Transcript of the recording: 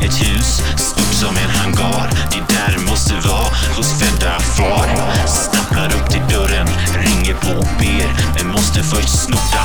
Ett hus stort som en hangar. Det där måste vara hos Fedda far. Stapplar upp till dörren, ringer på och ber. Men måste först snorta